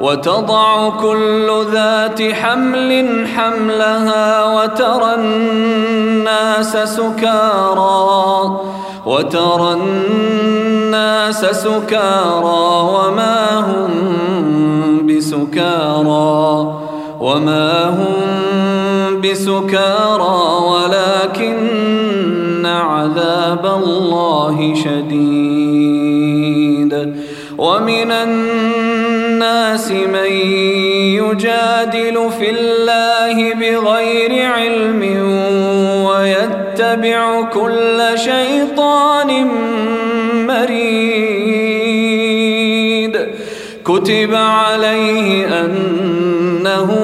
وتضع كل ذات حمل حملها وترى الناس سكارى وترى الناس سكارى وما هم بسكارى وما هم بسكارى ولكن عذاب الله شديد. ومن الناس من يجادل في الله بغير علم ويتبع كل شيطان مريد. كتب عليه أنه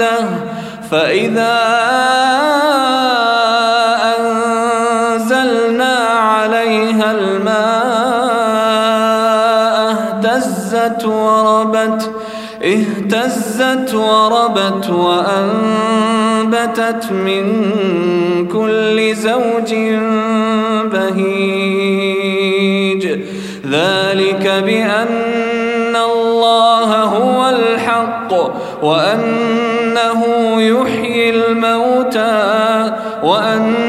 هامدة فإذا أنزلنا عليها الماء اهتزت وربت اهتزت وربت وأنبتت من كل زوج بهيج. ذلك بأن الله هو الحق وأنه الموتى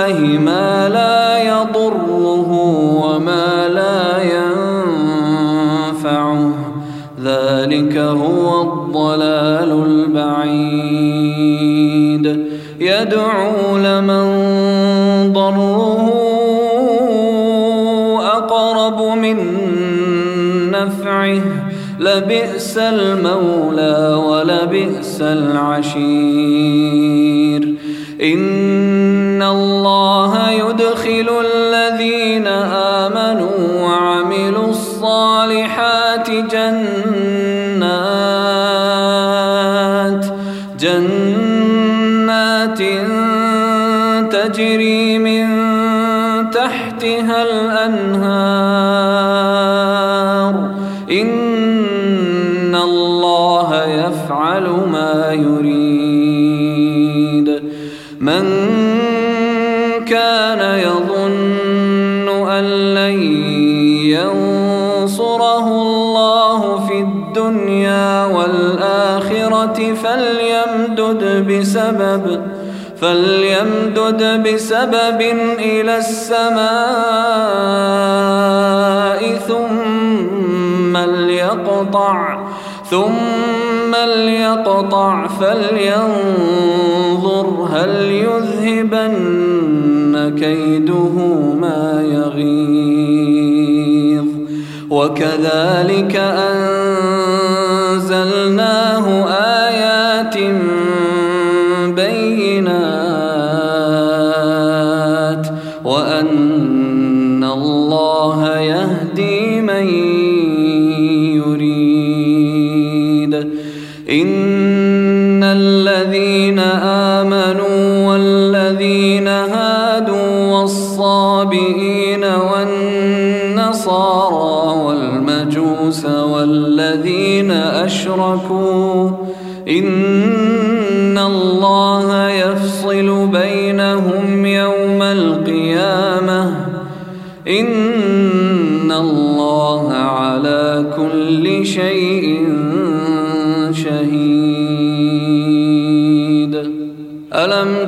البعيد يدعو لمن ضره أقرب من نفعه. لبئس المولى ولبئس العشير. الأنهار. إن الله يفعل ما يريد. من كان يظن أن لن ينصره الله في الدنيا والآخرة فليمدد بسبب فليمدد بسبب إلى السماء ثم ليقطع ثم ليقطع فلينظر هل يذهبن كيده ما يغيظ وكذلك أنزلناه إن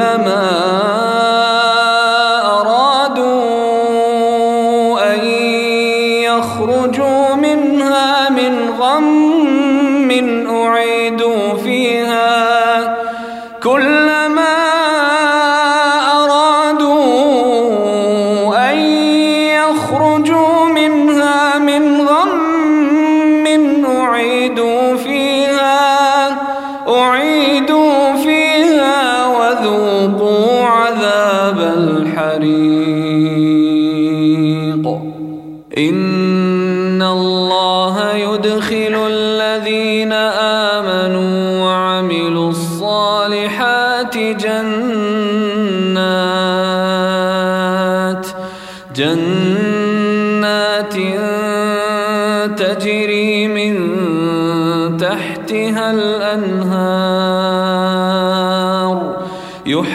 كلما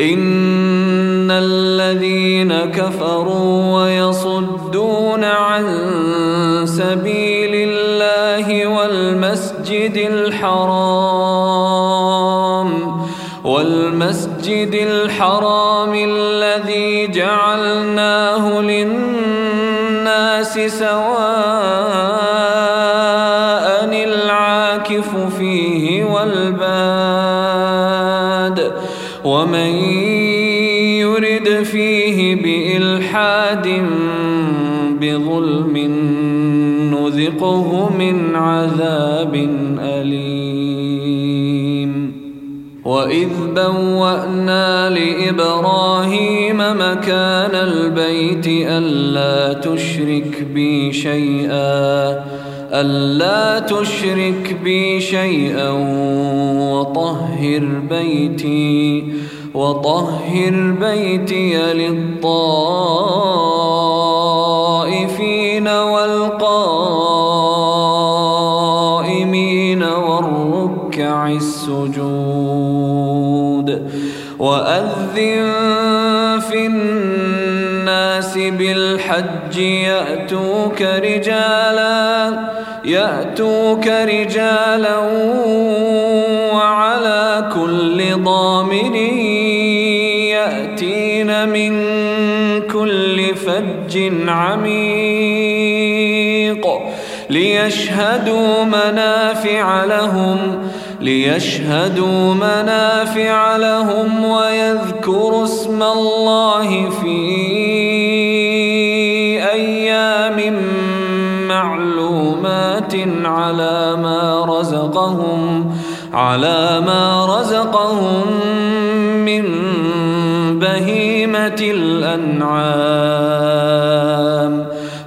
إن الذين كفروا ويصدون عن سبيل الله والمسجد الحرام والمسجد الحرام الذي جعلناه للناس سواء نذقه من عذاب أليم. وإذ بوأنا لإبراهيم مكان البيت ألا تشرك بي شيئا ألا تشرك بي شيئا وطهر بيتي وطهر بيتي للطائفين والقائمين. السجود وأذن في الناس بالحج يأتوك رجالا يأتوك رجالا وعلى كل ضامر يأتين من كل فج عميق. ليشهدوا منافع لهم ليشهدوا منافع لهم ويذكروا اسم الله في أيام معلومات على ما رزقهم على ما رزقهم من بهيمة الأنعام.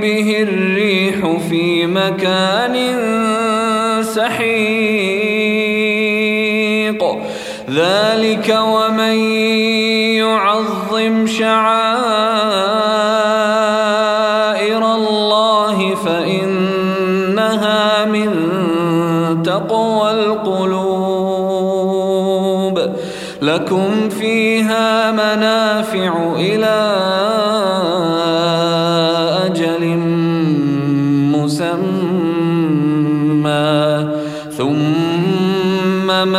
به الريح في مكان سحيق. ذلك ومن يعظم شعائر الله فإنها من تقوى القلوب. لكم فيها منافع إلى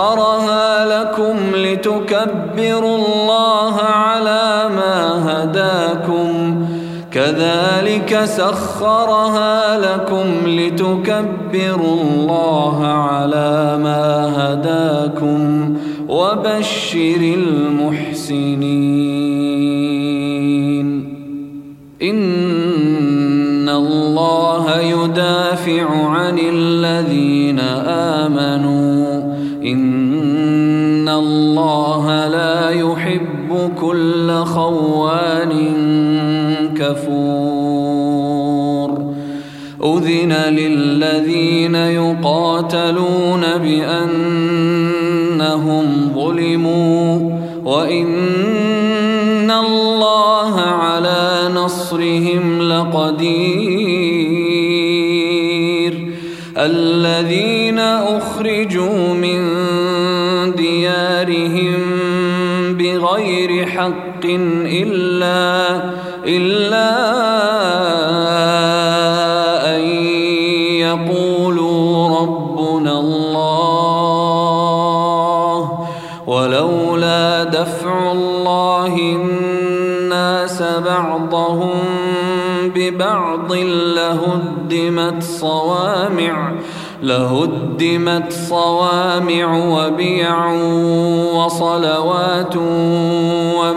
سخرها لكم لتكبروا الله على ما هداكم. كذلك سخرها لكم لتكبروا الله على ما هداكم وبشر المحسنين. إن الله يدافع عن كل خوان كفور. أذن للذين يقاتلون بأنهم ظلموا وإن الله على نصرهم لقدير. الذين أخرجوا حق إلا إلا أن يقولوا ربنا الله ولولا دفع الله الناس بعضهم ببعض لهدمت صوامع لهدمت صوامع وبيع وصلوات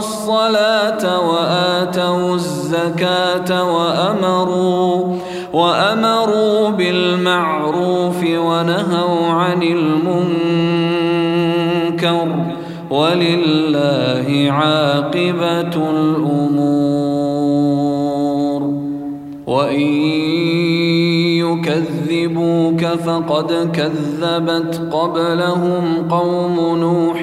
الصلاة وآتوا الزكاة وأمروا وأمروا بالمعروف ونهوا عن المنكر ولله عاقبة الأمور. وإن يكذبوك فقد كذبت قبلهم قوم نوح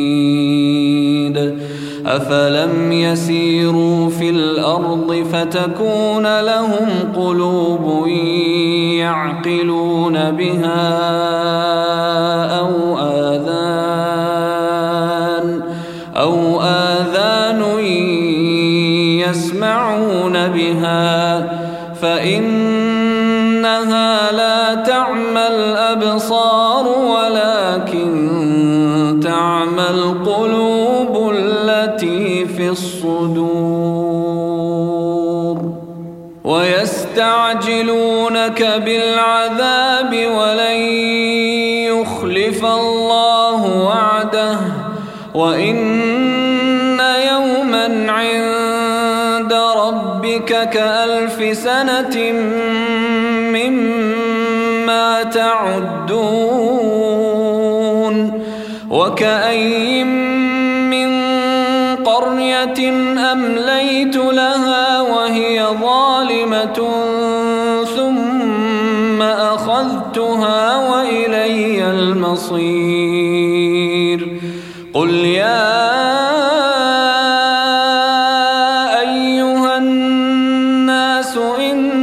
أفلم يسيروا في الأرض فتكون لهم قلوب يعقلون بها أو آذان أو آذان يسمعون بها فإنها لا تعمى الأبصار الصدور ويستعجلونك بالعذاب ولن يخلف الله وعده وإن يوما عند ربك كألف سنة مما تعدون وكأي من أمليت لها وهي ظالمة ثم أخذتها وإلي المصير. قل يا أيها الناس إنما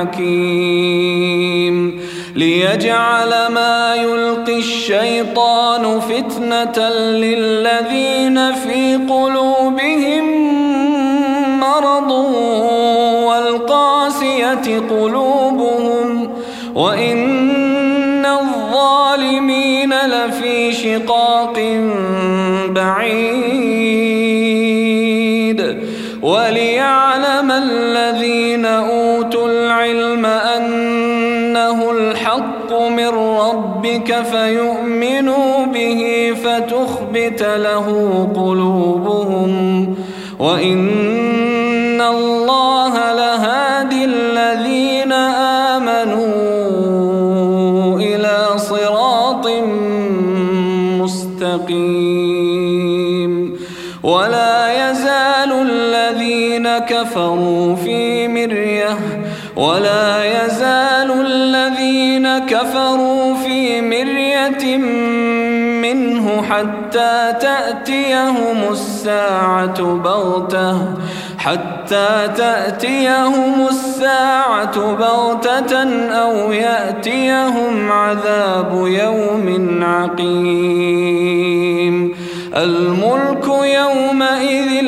حكيم. ليجعل ما يلقي الشيطان فتنة للذين ربك فيؤمنوا به فتخبت له قلوبهم وإن حتى تأتيهم الساعة بغتة حتى تأتيهم الساعة بغتة أو يأتيهم عذاب يوم عقيم. الملك يومئذ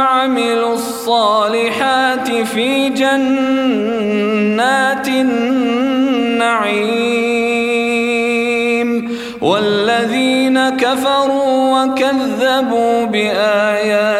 وعملوا الصالحات في جنات النعيم والذين كفروا وكذبوا بآياتنا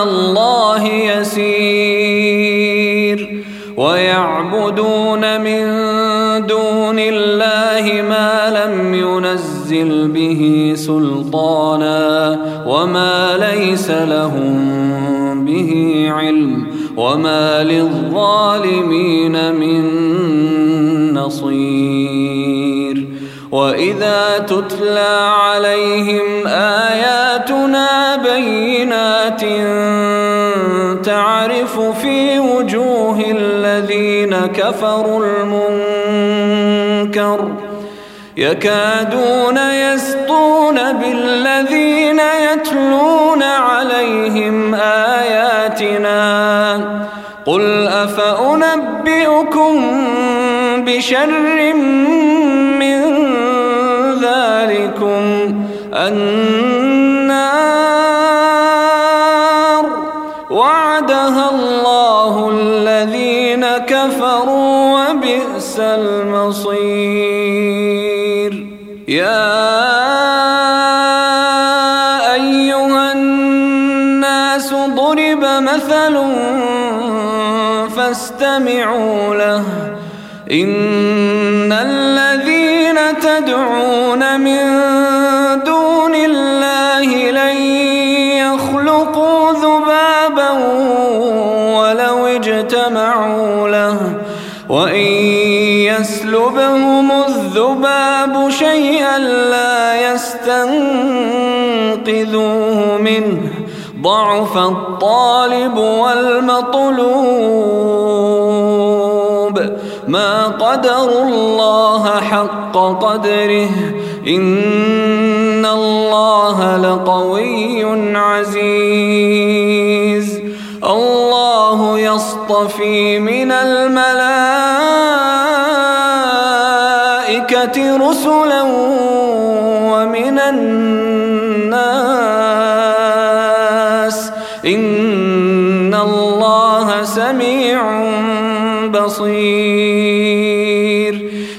ويعبدون من دون الله ما لم ينزل به سلطانا وما ليس لهم به علم وما للظالمين من نصير. وإذا تتلى عليهم آياتنا كفروا المنكر يكادون يسطون بالذين يتلون عليهم آياتنا قل أفأنبئكم بشر من ذلكم النار المصير يا أيها الناس ضرب مثل فاستمعوا له. إن يسلبهم الذباب شيئا لا يستنقذوه منه ضعف الطالب والمطلوب. ما قدروا الله حق قدره. إن الله لقوي عزيز. الله يصطفي من الملائكة رسلا ومن الناس إن الله سميع بصير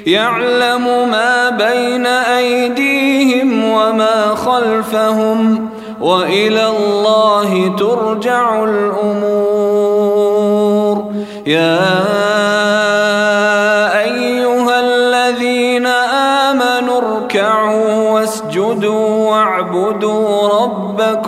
يعلم ما بين أيديهم وما خلفهم وإلى الله ترجع الأمور يا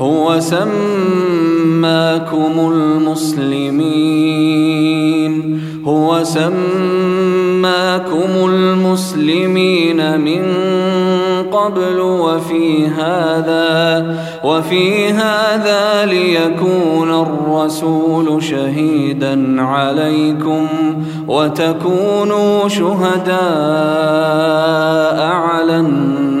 هو سماكم المسلمين. هو سماكم المسلمين من قبل وفي هذا وفي هذا ليكون الرسول شهيدا عليكم وتكونوا شهداء على الناس.